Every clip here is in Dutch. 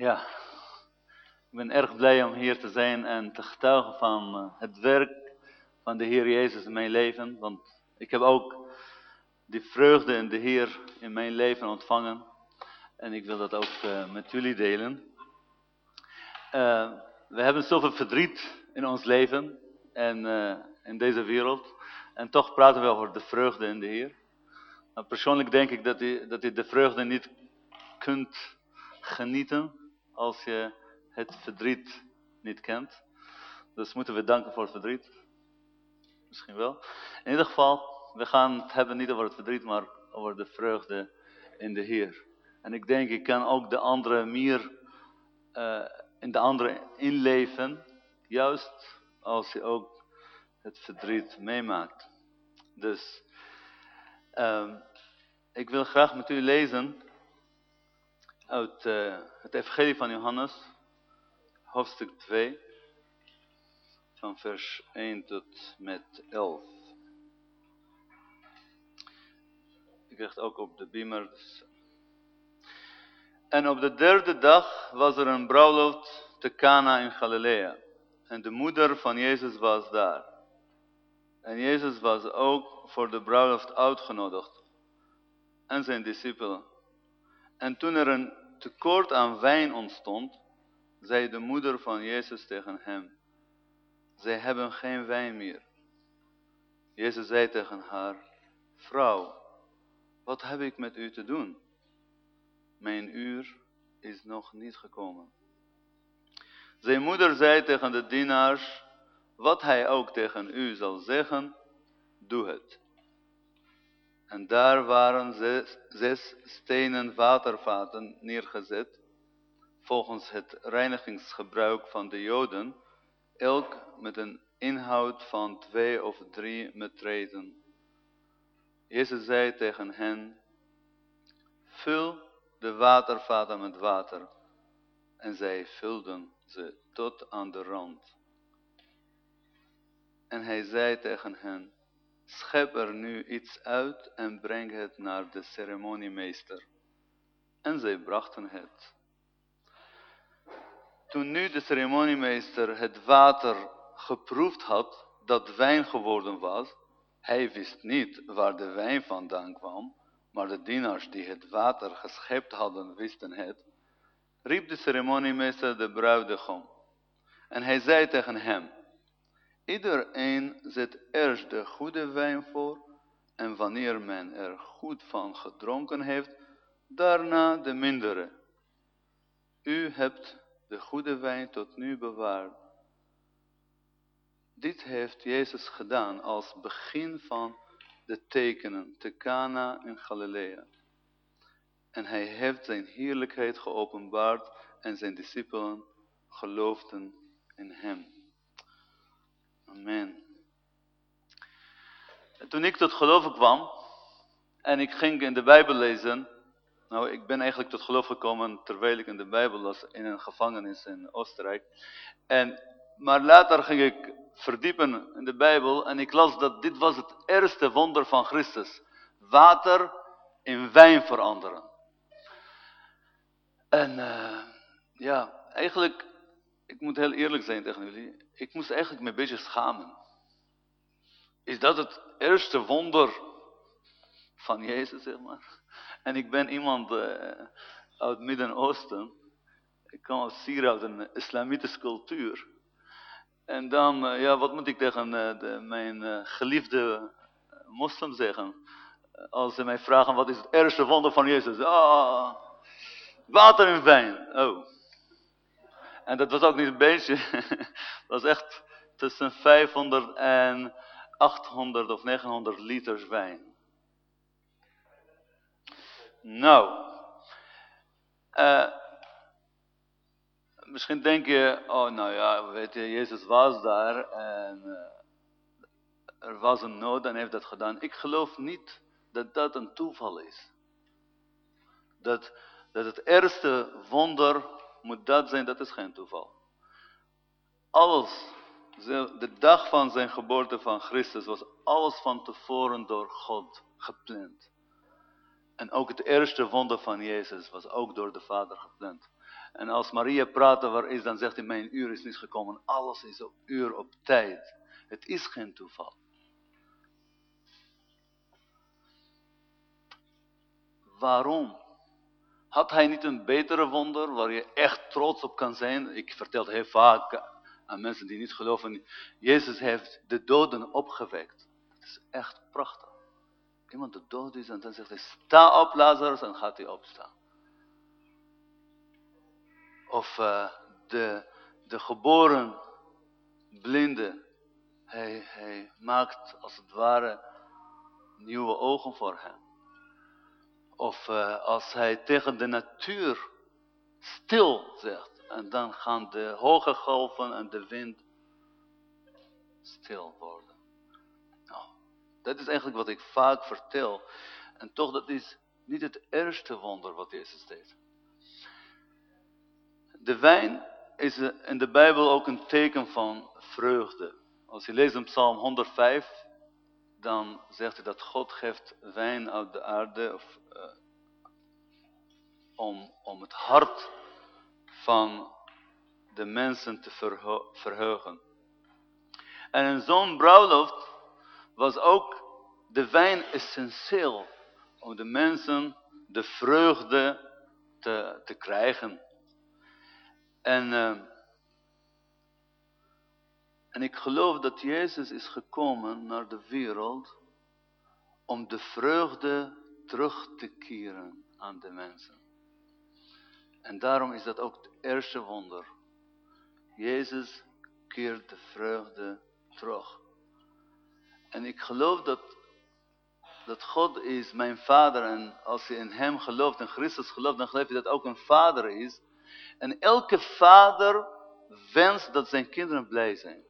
Ja, ik ben erg blij om hier te zijn en te getuigen van eh, het werk van de Heer Jezus in mijn leven. Want ik heb ook die vreugde in de Heer in mijn leven ontvangen. En ik wil dat ook uh, met jullie delen. Uh, we hebben zoveel verdriet in ons leven en in deze wereld. En toch praten we over de vreugde in de Heer. Nou, persoonlijk denk ik dat je, dat je de vreugde niet kunt genieten als je het verdriet niet kent. Dus moeten we danken voor het verdriet. Misschien wel. In ieder geval, we gaan het hebben niet over het verdriet, maar over de vreugde in de Heer. En ik denk, ik kan ook de andere meer uh, in de andere inleven, juist als je ook het verdriet meemaakt. Dus, uh, ik wil graag met u lezen uit uh, het Evangelie van Johannes, hoofdstuk 2, van vers 1 tot met 11. Ik krijg het ook op de beamer. En op de derde dag was er een bruiloft te Cana in Galilea. En de moeder van Jezus was daar. En Jezus was ook voor de bruiloft uitgenodigd. En zijn discipelen. En toen er een tekort aan wijn ontstond, zei de moeder van Jezus tegen hem, zij hebben geen wijn meer. Jezus zei tegen haar, vrouw, wat heb ik met u te doen? Mijn uur is nog niet gekomen. Zijn moeder zei tegen de dienaars, wat hij ook tegen u zal zeggen, doe het. En daar waren zes, stenen watervaten neergezet, volgens het reinigingsgebruik van de Joden, elk met een inhoud van twee of drie metreten. Jezus zei tegen hen, vul de watervaten met water. En zij vulden ze tot aan de rand. En hij zei tegen hen, schep er nu iets uit en breng het naar de ceremoniemeester. En zij brachten het. Toen nu de ceremoniemeester het water geproefd had, dat wijn geworden was, hij wist niet waar de wijn vandaan kwam, maar de dienaars die het water geschept hadden wisten het, riep de ceremoniemeester de bruidegom. En hij zei tegen hem, Iedereen zet eerst de goede wijn voor en wanneer men er goed van gedronken heeft, daarna de mindere. U hebt de goede wijn tot nu bewaard. Dit heeft Jezus gedaan als begin van de tekenen te Cana in Galilea. En hij heeft zijn heerlijkheid geopenbaard en zijn discipelen geloofden in hem. Amen. toen ik tot geloven kwam en ik ging in de Bijbel lezen. Nou, ik ben eigenlijk tot geloof gekomen terwijl ik in de Bijbel las in een gevangenis in Oostenrijk. En, maar later ging ik verdiepen in de Bijbel en ik las dat dit was het eerste wonder van Christus. Water in wijn veranderen. En uh, ja, eigenlijk, ik moet heel eerlijk zijn tegen jullie ik moest eigenlijk me een beetje schamen. Is dat het eerste wonder van Jezus, zeg maar? En ik ben iemand uh, uit het Midden-Oosten. Ik kom als Syrië uit een islamitische cultuur. En dan, uh, ja, wat moet ik tegen de, mijn geliefde moslim zeggen? Als ze mij vragen, wat is het eerste wonder van Jezus? Ah, water in wijn. Oh. En dat was ook niet een beetje. dat was echt tussen 500 en 800 of 900 liters wijn. Nou. Uh, misschien denk je, oh nou ja, weet je, Jezus was daar en uh, er was een nood en heeft dat gedaan. Ik geloof niet dat dat een toeval is. Dat, dat het eerste wonder moet dat zijn, dat is geen toeval. Alles, de dag van zijn geboorte van Christus was alles van tevoren door God gepland. En ook het eerste wonder van Jezus was ook door de Vader gepland. En als Maria praatte waar is, dan zegt hij, mijn uur is niet gekomen. Alles is op uur, op tijd. Het is geen toeval. Waarom? Had hij niet een betere wonder waar je echt trots op kan zijn? Ik vertel het heel vaak aan mensen die niet geloven. Jezus heeft de doden opgewekt. Dat is echt prachtig. Iemand de dood is en dan zegt hij, sta op Lazarus en gaat hij opstaan. Of uh, de, de geboren blinde, hij, hij maakt als het ware nieuwe ogen voor hem. Of uh, als hij tegen de natuur stil zegt. En dan gaan de hoge golven en de wind stil worden. Nou, dat is eigenlijk wat ik vaak vertel. En toch, dat is niet het eerste wonder wat Jezus deed. De wijn is in de Bijbel ook een teken van vreugde. Als je leest in Psalm 105, dan zegt hij dat God geeft wijn uit de aarde uh, om, om het hart van de mensen te verheugen. En in zo'n bruiloft was ook de wijn essentieel om de mensen de vreugde te, te krijgen. En, uh, en ik geloof dat Jezus is gekomen naar de wereld om de vreugde terug te keren aan de mensen. En daarom is dat ook het eerste wonder. Jezus keert de vreugde terug. En ik geloof dat, dat God is mijn vader. En als je in hem gelooft, in Christus gelooft, dan geloof je dat ook een vader is. En elke vader wenst dat zijn kinderen blij zijn.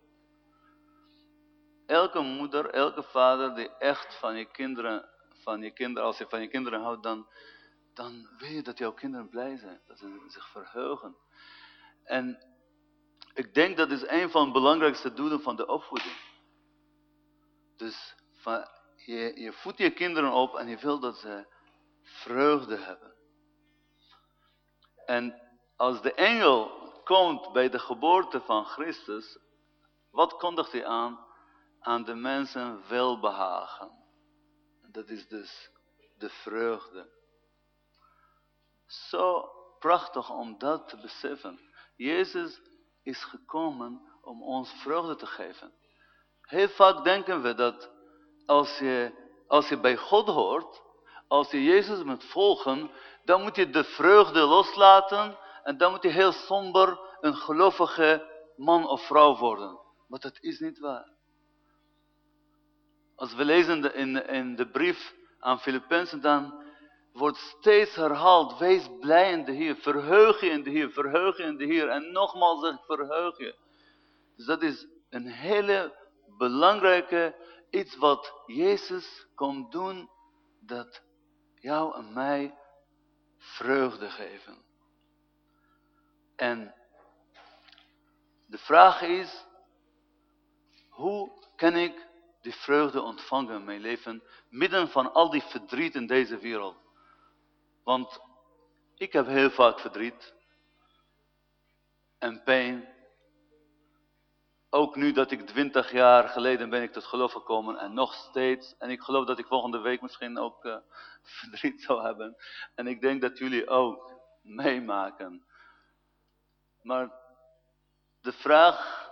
Elke moeder, elke vader die echt van je kinderen, van je kinderen, als je van je kinderen houdt, dan, dan wil je dat jouw kinderen blij zijn. Dat ze zich verheugen. En ik denk dat is een van de belangrijkste doelen van de opvoeding. Dus je, je voedt je kinderen op en je wil dat ze vreugde hebben. En als de engel komt bij de geboorte van Christus, wat kondigt hij aan? Aan de mensen welbehagen. Dat is dus de vreugde. Zo prachtig om dat te beseffen. Jezus is gekomen om ons vreugde te geven. Heel vaak denken we dat als je, als je bij God hoort, als je Jezus moet volgen, dan moet je de vreugde loslaten en dan moet je heel somber een gelovige man of vrouw worden. Maar dat is niet waar. Als we lezen in, in de brief aan Filippenzen, dan wordt steeds herhaald, wees blij in de Heer, verheug je in de Heer, verheug je in de Heer. En nogmaals zeg verheug je. Dus dat is een hele belangrijke iets wat Jezus komt doen, dat jou en mij vreugde geven. En de vraag is, hoe kan ik die vreugde ontvangen mijn leven, midden van al die verdriet in deze wereld? Want ik heb heel vaak verdriet en pijn. Ook nu dat ik twintig jaar geleden ben ik tot geloof gekomen en nog steeds. En ik geloof dat ik volgende week misschien ook uh, verdriet zal hebben. En ik denk dat jullie ook meemaken. Maar de vraag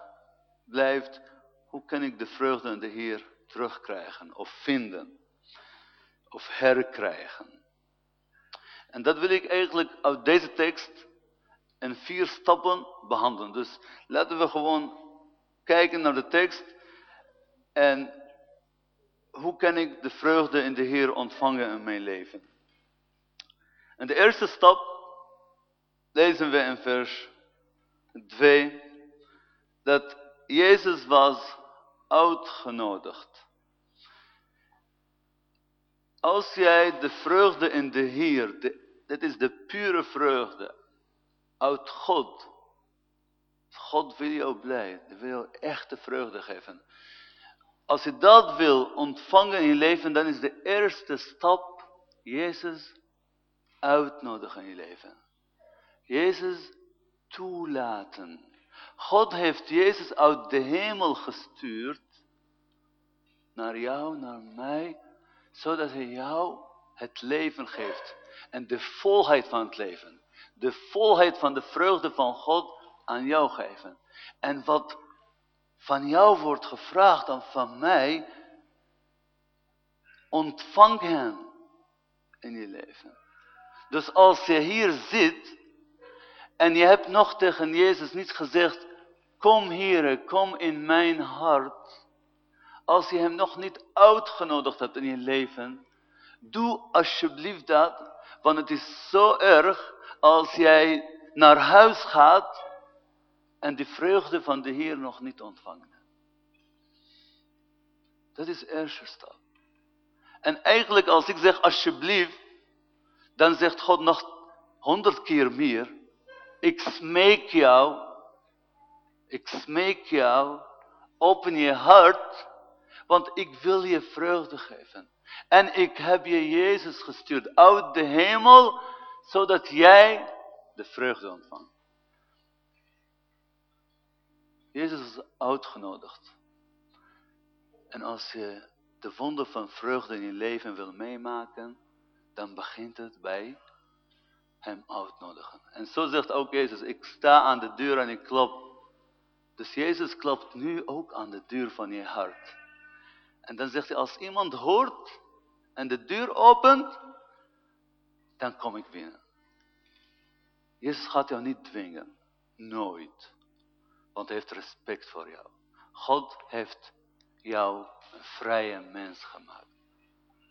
blijft, hoe kan ik de vreugde in de Heer terugkrijgen of vinden of herkrijgen? En dat wil ik eigenlijk uit deze tekst in vier stappen behandelen. Dus laten we gewoon kijken naar de tekst en hoe kan ik de vreugde in de Heer ontvangen in mijn leven. En de eerste stap lezen we in vers 2 dat Jezus was uitgenodigd. Als jij de vreugde in de Heer, de, dit is de pure vreugde uit God. God wil jou blij, wil jou echte vreugde geven. Als je dat wil ontvangen in je leven, dan is de eerste stap Jezus uitnodigen in je leven. Jezus toelaten. God heeft Jezus uit de hemel gestuurd naar jou, naar mij, zodat hij jou het leven geeft. En de volheid van het leven. De volheid van de vreugde van God aan jou geven. En wat van jou wordt gevraagd dan van mij, ontvang hem in je leven. Dus als je hier zit en je hebt nog tegen Jezus niet gezegd, kom hier, kom in mijn hart. Als je hem nog niet uitgenodigd hebt in je leven, doe alsjeblieft dat, want het is zo erg als jij naar huis gaat en de vreugde van de Heer nog niet ontvangt. Dat is de eerste stap. En eigenlijk als ik zeg alsjeblieft, dan zegt God nog honderd keer meer. Ik smeek jou, ik smeek jou, open je hart, want ik wil je vreugde geven. En ik heb je Jezus gestuurd uit de hemel, zodat jij de vreugde ontvangt. Jezus is uitgenodigd. En als je de wonder van vreugde in je leven wil meemaken, dan begint het bij hem uitnodigen. En zo zegt ook Jezus, ik sta aan de deur en ik klop. Dus Jezus klopt nu ook aan de deur van je hart. En dan zegt hij, als iemand hoort en de deur opent, dan kom ik binnen. Jezus gaat jou niet dwingen. Nooit. Want hij heeft respect voor jou. God heeft jou een vrije mens gemaakt.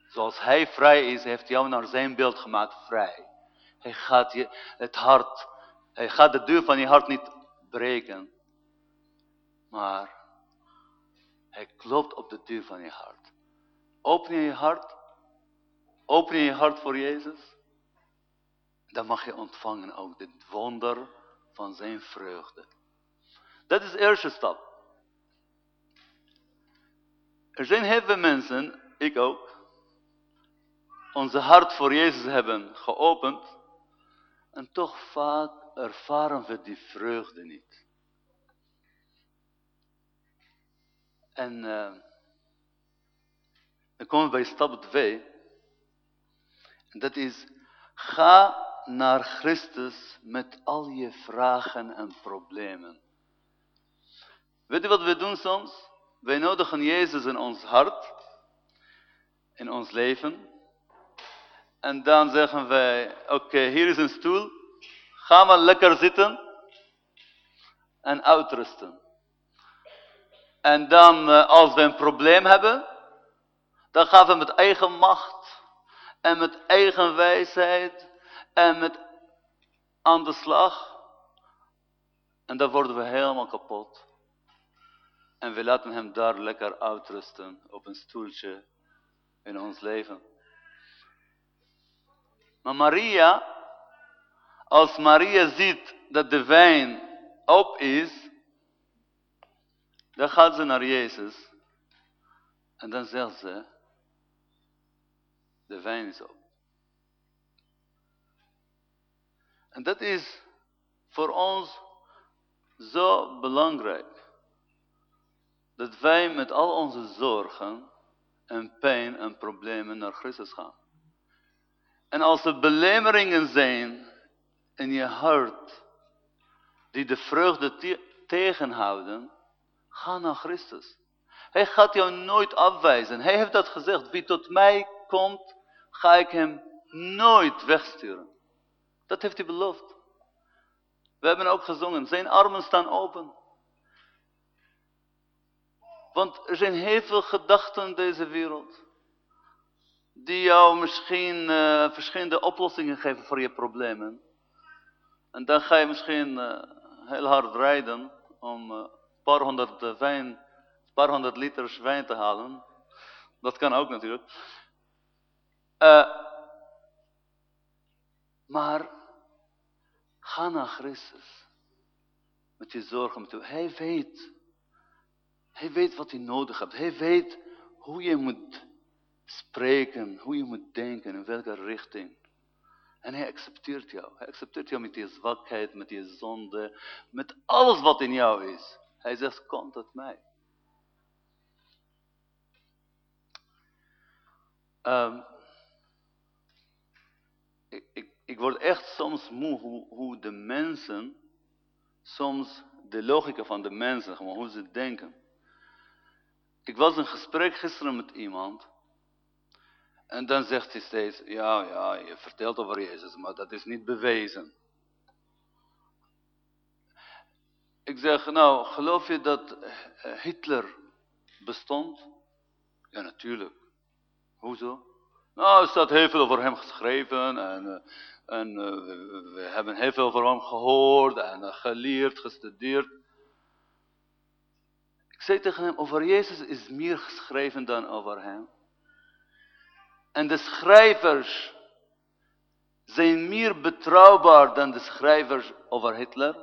Zoals hij vrij is, heeft jou naar zijn beeld gemaakt vrij. Hij gaat je het hart, hij gaat de deur van je hart niet breken. Maar hij klopt op de deur van je hart. Open je hart. Open je je hart voor Jezus. Dan mag je ontvangen ook dit wonder van zijn vreugde. Dat is de eerste stap. Er zijn heel veel mensen, ik ook, onze hart voor Jezus hebben geopend. En toch vaak ervaren we die vreugde niet. En uh, dan komen we bij stap 2. En dat is, ga naar Christus met al je vragen en problemen. Weet je wat we doen soms? Wij nodigen Jezus in ons hart, in ons leven. En dan zeggen wij, oké, hier is een stoel. Ga maar lekker zitten en uitrusten. En dan, eh, als we een probleem hebben, dan gaan we met eigen macht en met eigen wijsheid en met aan de slag. En dan worden we helemaal kapot. En we laten hem daar lekker uitrusten op een stoeltje in ons leven. Maar Maria, als Maria ziet dat de wijn op is, dan gaat ze naar Jezus. En dan zegt ze, de wijn is op. En dat is voor ons zo belangrijk dat wij met al onze zorgen en pijn en problemen naar Christus gaan. En als er belemmeringen zijn in je hart, die de vreugde tegenhouden, ga naar Christus. Hij gaat jou nooit afwijzen. Hij heeft dat gezegd, wie tot mij komt, ga ik hem nooit wegsturen. Dat heeft hij beloofd. We hebben ook gezongen, zijn armen staan open. Want er zijn heel veel gedachten in deze wereld. Die jou misschien uh, verschillende oplossingen geven voor je problemen. En dan ga je misschien uh, heel hard rijden om uh, een paar honderd een paar honderd liters wijn te halen. Dat kan ook natuurlijk. maar ga naar Christus. Met je zorgen. Hij weet hij weet wat hij nodig hebt. Hij weet hoe je moet spreken, hoe je moet denken, in welke richting. En hij accepteert jou. Hij accepteert jou met je zwakheid, met je zonde, met alles wat in jou is. Hij zegt, kom tot mij. Um, ik, ik, ik, word echt soms moe hoe, hoe de mensen, soms de logica van de mensen, gewoon hoe ze denken. Ik was in gesprek gisteren met iemand. En dan zegt hij steeds, ja, ja, je vertelt over Jezus, maar dat is niet bewezen. Ik zeg, nou, geloof je dat eh, Hitler bestond? Ja, natuurlijk. Hoezo? Nou, er staat heel veel over hem geschreven en, eh, en uh, we hebben heel veel over hem gehoord en geleerd, gestudeerd. Ik zei tegen hem, over Jezus is meer geschreven dan over hem. En de schrijvers zijn meer betrouwbaar dan de schrijvers over Hitler.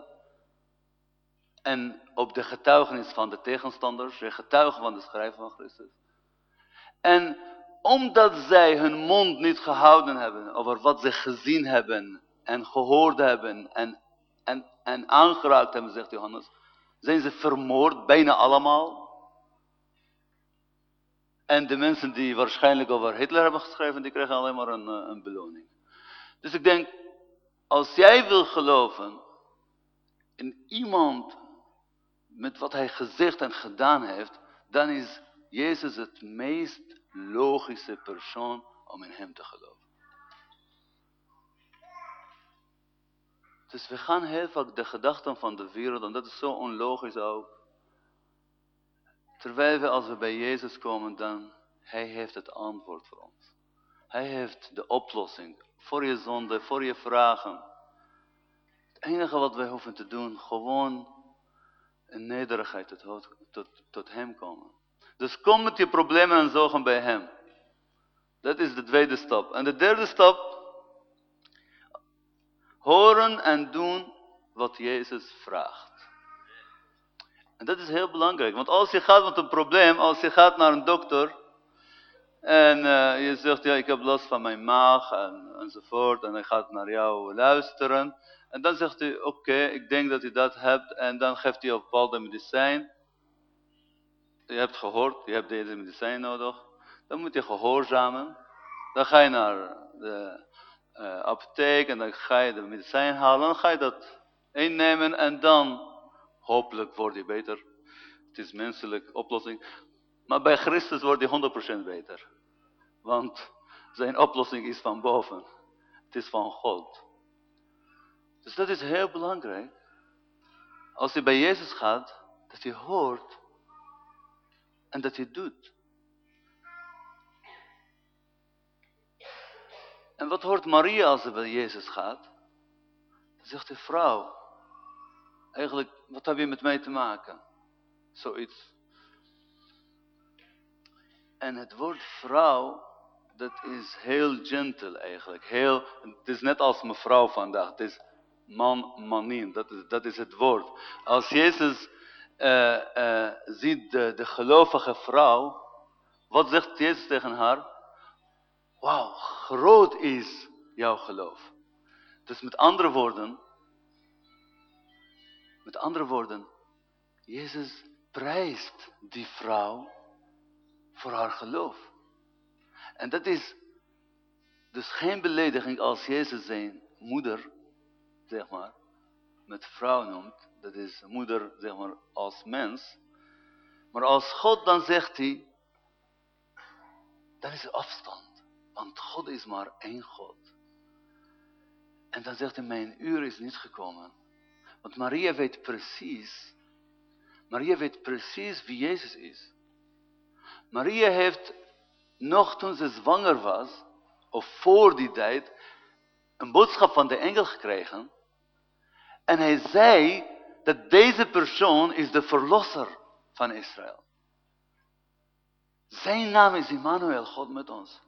En op de getuigenis van de tegenstanders, de getuigen van de schrijver van Christus. En omdat zij hun mond niet gehouden hebben over wat ze gezien hebben en gehoord hebben en, en, en aangeraakt hebben, zegt Johannes, zijn ze vermoord, bijna allemaal. En de mensen die waarschijnlijk over Hitler hebben geschreven, die krijgen alleen maar een, eh, een beloning. Dus ik denk, als jij wil geloven in iemand met wat hij gezegd en gedaan heeft, dan is Jezus het meest logische persoon om in hem te geloven. Dus we gaan heel vaak de gedachten van de wereld, en dat is zo onlogisch ook. Terwijl we als we bij Jezus komen, dan hij heeft het antwoord voor ons. Hij heeft de oplossing voor je zonde, voor je vragen. Het enige wat wij hoeven te doen, gewoon in nederigheid tot, tot, tot hem komen. Dus kom met je problemen en zorgen bij hem. Dat is de tweede stap. En de derde stap, horen en doen wat Jezus vraagt. En dat is heel belangrijk, want als je gaat met een probleem, als je gaat naar een dokter en uh, je zegt, ja ik heb last van mijn maag en, enzovoort en hij gaat naar jou luisteren. En dan zegt hij, oké, ik denk dat je dat hebt en dan geeft hij een bepaalde medicijn. Je hebt gehoord, je hebt deze medicijn nodig. Dan moet je gehoorzamen. Dan ga je naar de uh, apotheek en dan ga je de medicijn halen. Dan ga je dat innemen en dan hopelijk word je beter. Het is menselijke oplossing. Maar bij Christus wordt je 100% beter. Want zijn oplossing is van boven. Het is van God. Dus dat is heel belangrijk. Als je bij Jezus gaat, dat je hoort en dat je doet. En wat hoort Maria als ze bij Jezus gaat? Dan zegt de vrouw, eigenlijk, wat heb je met mij te maken? Zoiets. En het woord vrouw, dat is heel gentle eigenlijk. Heel, het is net als mevrouw vandaag. Het is man, manin. Dat is, dat is het woord. Als Jezus uh, uh, ziet de, de gelovige vrouw, wat zegt Jezus tegen haar? Wauw, groot is jouw geloof. Dus met andere woorden, met andere woorden, Jezus prijst die vrouw voor haar geloof. En dat is dus geen belediging als Jezus zijn moeder, zeg maar, met vrouw noemt. Dat is moeder, zeg maar, als mens. Maar als God dan zegt hij, dan is er afstand. Want God is maar één God. En dan zegt hij, mijn uur is niet gekomen. Want Maria weet precies, Maria weet precies wie Jezus is. Maria heeft nog toen ze zwanger was, of voor die tijd, een boodschap van de engel gekregen. En hij zei dat deze persoon is de verlosser van Israël. Zijn naam is Immanuel, God met ons.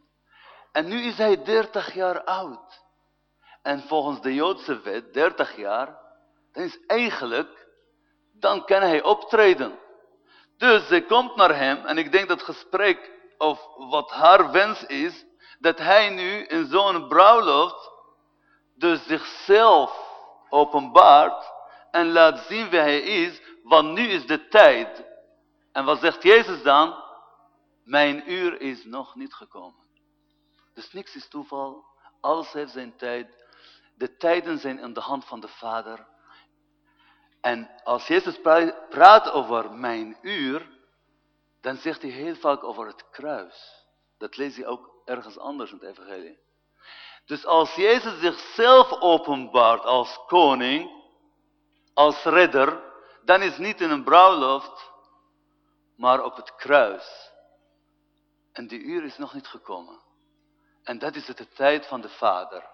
En nu is hij 30 jaar oud. En volgens de Joodse wet, 30 jaar, is eigenlijk, dan kan hij optreden. Dus ze komt naar hem en ik denk dat gesprek of wat haar wens is, dat hij nu in zo'n bruiloft dus zichzelf openbaart en laat zien wie hij is, want nu is de tijd. En wat zegt Jezus dan? Mijn uur is nog niet gekomen. Dus niks is toeval, alles heeft zijn tijd. De tijden zijn in de hand van de Vader. En als Jezus praat over mijn uur, dan zegt hij heel vaak over het kruis. Dat lees je ook ergens anders in het evangelie. Dus als Jezus zichzelf openbaart als koning, als redder, dan is niet in een bruiloft, maar op het kruis. En die uur is nog niet gekomen. En dat is de tijd van de Vader.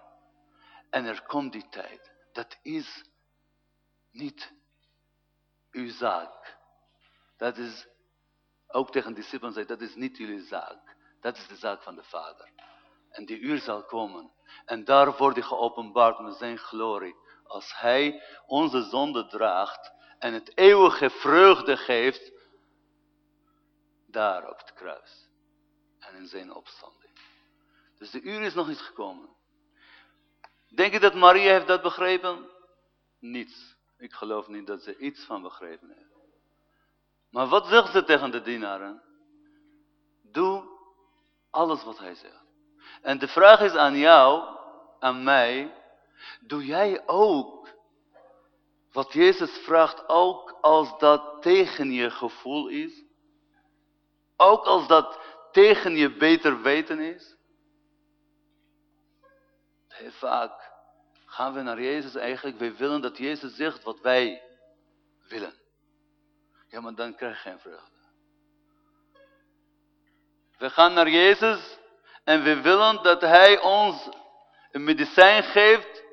En er komt die tijd. Dat is niet uw zaak. Dat is, ook tegen discipelen zei, dat is niet jullie zaak. Dat is de zaak van de Vader. En die uur zal komen. En daar wordt hij geopenbaard met zijn glorie. Als hij onze zonde draagt en het eeuwige vreugde geeft, daar op het kruis. En in zijn opstanding. Dus de uur is nog niet gekomen. Denk je dat Maria heeft dat begrepen? Niets. Ik geloof niet dat ze iets van begrepen heeft. Maar wat zegt ze tegen de dienaren? Doe alles wat hij zegt. En de vraag is aan jou, aan mij, doe jij ook wat Jezus vraagt, ook als dat tegen je gevoel is? Ook als dat tegen je beter weten is? Heel vaak gaan we naar Jezus eigenlijk, wij willen dat Jezus zegt wat wij willen. Ja, maar dan krijg je geen vreugde. We gaan naar Jezus en we willen dat Hij ons een medicijn geeft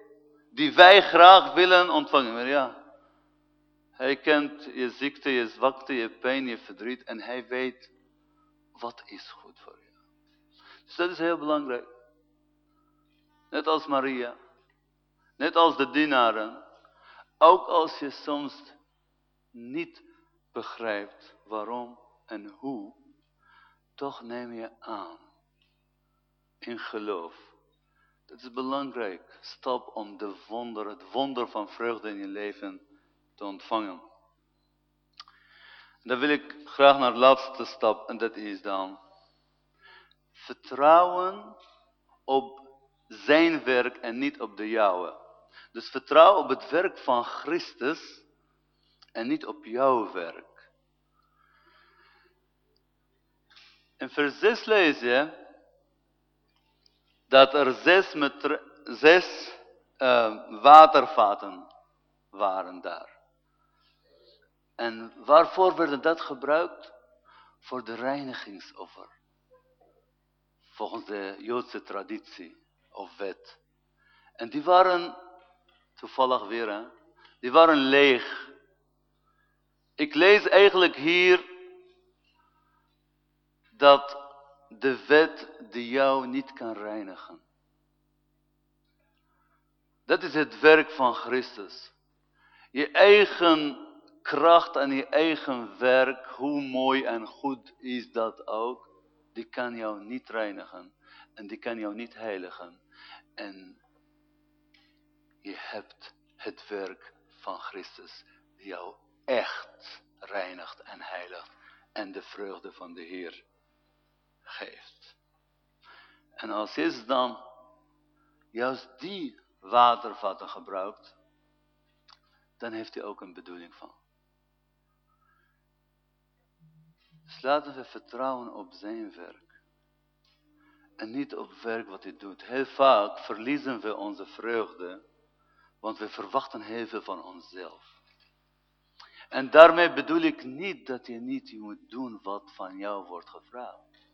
die wij graag willen ontvangen. Maar ja, Hij kent je ziekte, je zwakte, je pijn, je verdriet en Hij weet wat is goed voor je. Dus dat is heel belangrijk. Net als Maria. Net als de dienaren. Ook als je soms niet begrijpt waarom en hoe, toch neem je aan. In geloof. Dat is belangrijk. Stap om de wonder, het wonder van vreugde in je leven te ontvangen. Dan wil ik graag naar de laatste stap en dat is dan vertrouwen op zijn werk en niet op de jouwe. Dus vertrouw op het werk van Christus en niet op jouw werk. In vers 6 lees je dat er zes, zes uh, watervaten waren daar. En waarvoor werden dat gebruikt? Voor de reinigingsoffer. Volgens de Joodse traditie of wet. En die waren, toevallig weer hè, die waren leeg. Ik lees eigenlijk hier dat de wet die jou niet kan reinigen. Dat is het werk van Christus. Je eigen kracht en je eigen werk, hoe mooi en goed is dat ook, die kan jou niet reinigen. En die kan jou niet heiligen. En je hebt het werk van Christus die jou echt reinigt en heiligt. En de vreugde van de Heer geeft. En als Jezus dan juist die watervatten gebruikt, dan heeft hij ook een bedoeling van. Dus laten we vertrouwen op zijn werk. En niet op werk wat hij doet. Heel vaak verliezen we onze vreugde, want we verwachten heel veel van onszelf. En daarmee bedoel ik niet dat je niet moet doen wat van jou wordt gevraagd.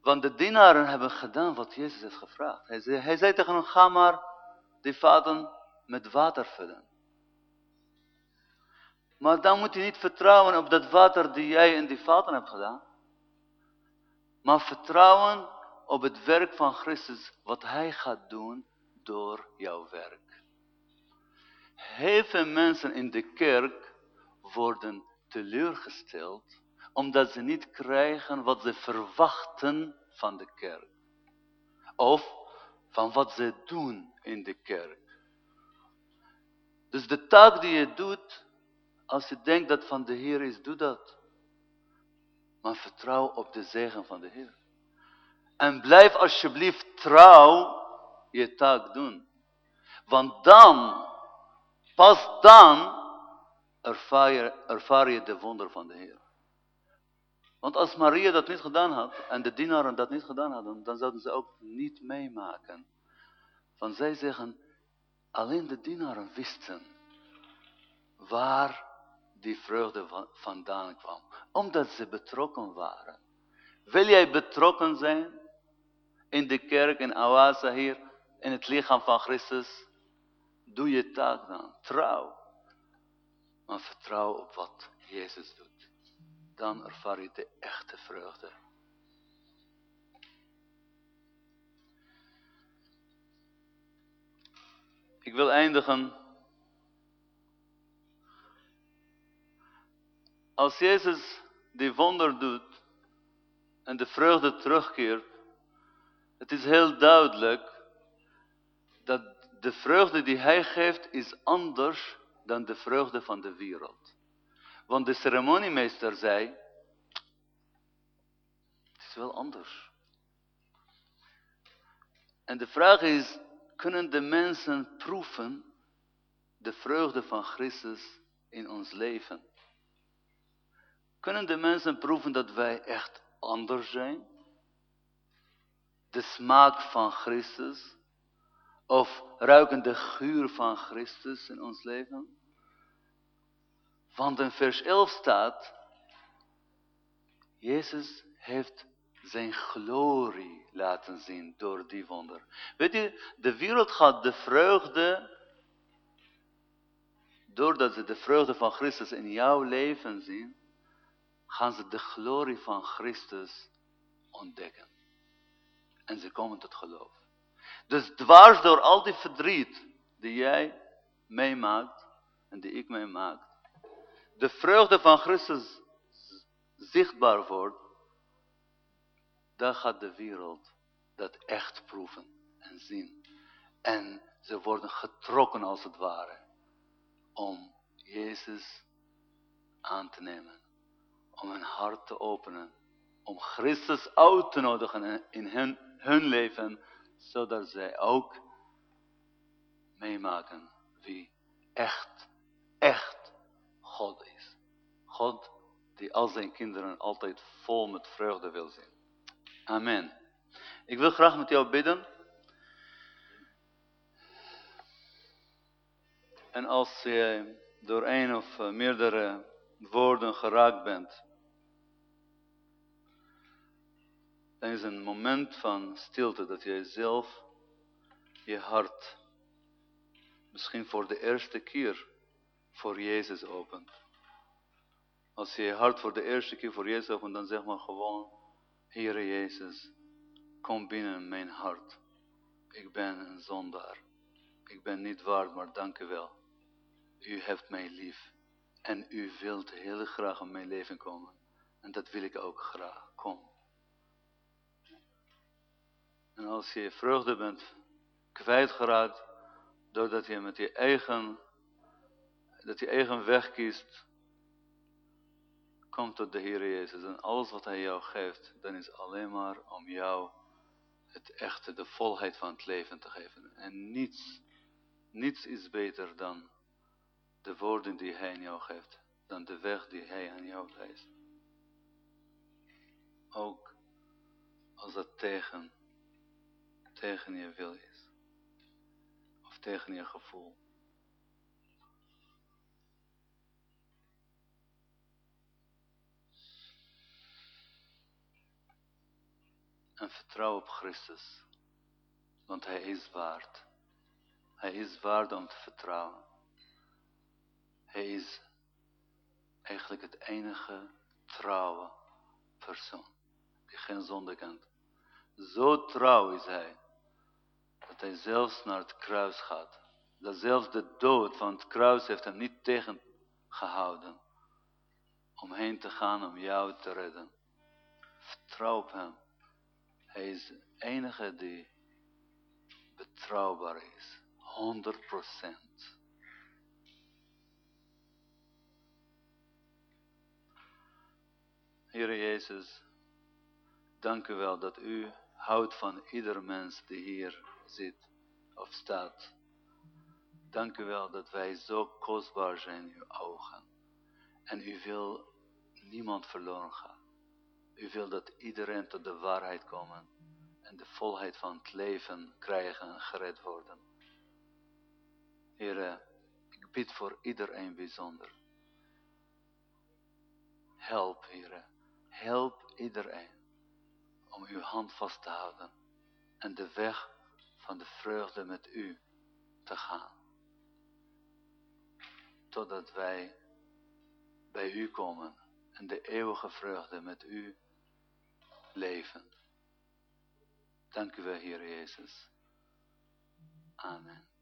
Want de dienaren hebben gedaan wat Jezus heeft gevraagd. Hij zei, hij zei tegen hen, ga maar die vaten met water vullen. Maar dan moet je niet vertrouwen op dat water die jij in die vaten hebt gedaan. Maar vertrouwen op het werk van Christus, wat hij gaat doen door jouw werk. Heel veel mensen in de kerk worden teleurgesteld omdat ze niet krijgen wat ze verwachten van de kerk. Of van wat ze doen in de kerk. Dus de taak die je doet, als je denkt dat van de Heer is, doe dat. Maar vertrouw op de zegen van de Heer. En blijf alsjeblieft trouw je taak doen. Want dan, pas dan, ervaar je, de wonder van de Heer. Want als Maria dat niet gedaan had, en de dienaren dat niet gedaan hadden, dan zouden ze ook niet meemaken. Van zij zeggen, alleen de dienaren wisten waar die vreugde vandaan kwam. Omdat ze betrokken waren. Wil jij betrokken zijn in de kerk, in Awasa hier, in het lichaam van Christus? Doe je taak dan, trouw. Maar vertrouw op wat Jezus doet dan ervaar je de echte vreugde. Ik wil eindigen. Als Jezus die wonder doet en de vreugde terugkeert, het is heel duidelijk dat de vreugde die hij geeft is anders dan de vreugde van de wereld. Want de ceremoniemeester zei, het is wel anders. En de vraag is, kunnen de mensen proeven de vreugde van Christus in ons leven? Kunnen de mensen proeven dat wij echt anders zijn? De smaak van Christus? Of ruiken de geur van Christus in ons leven? Want in vers 11 staat, Jezus heeft zijn glorie laten zien door die wonder. Weet je, de wereld gaat de vreugde, doordat ze de vreugde van Christus in jouw leven zien, gaan ze de glorie van Christus ontdekken. En ze komen tot geloof. Dus dwars door al die verdriet die jij meemaakt en die ik meemaak, de vreugde van Christus zichtbaar wordt, dan gaat de wereld dat echt proeven en zien. En ze worden getrokken als het ware om Jezus aan te nemen. Om hun hart te openen. Om Christus uit te nodigen in hun, hun leven. Zodat zij ook meemaken wie echt, echt God is. God die al zijn kinderen altijd vol met vreugde wil zien. Amen. Ik wil graag met jou bidden. En als je door een of meerdere woorden geraakt bent, dan is een moment van stilte dat jij zelf je hart misschien voor de eerste keer voor Jezus opent. Als je je hart voor de eerste keer voor Jezus opent, dan zeg maar gewoon, Heere Jezus, kom binnen mijn hart. Ik ben een zondaar. Ik ben niet waard, maar dank u wel. U hebt mij lief. En u wilt heel graag in mijn leven komen. En dat wil ik ook graag. Kom. En als je vreugde bent kwijtgeraakt, doordat je met je eigen dat je eigen weg kiest. Kom tot de Heer Jezus en alles wat Hij jou geeft, dan is alleen maar om jou het echte, de volheid van het leven te geven. En niets, niets is beter dan de woorden die Hij aan jou geeft, dan de weg die Hij aan jou wijst. Ook als dat tegen, tegen je wil is. Of tegen je gevoel. En vertrouw op Christus. Want Hij is waard. Hij is waard om te vertrouwen. Hij is eigenlijk het enige trouwe persoon. Die geen zonde kent. Zo trouw is Hij. Dat Hij zelfs naar het kruis gaat. Dat zelfs de dood van het kruis heeft hem niet tegengehouden. Om heen te gaan om jou te redden. Vertrouw op Hem. Hij is de enige die betrouwbaar is. 100 procent. Heer Jezus, dank u wel dat u houdt van ieder mens die hier zit of staat. Dank u wel dat wij zo kostbaar zijn in uw ogen. En u wil niemand verloren gaan. U wil dat iedereen tot de waarheid komen en de volheid van het leven krijgen en gered worden. Heer, ik bid voor iedereen bijzonder. Help, Heer, help iedereen om uw hand vast te houden en de weg van de vreugde met u te gaan. Totdat wij bij u komen en de eeuwige vreugde met u leven. Dank u wel, Heer Jezus. Amen.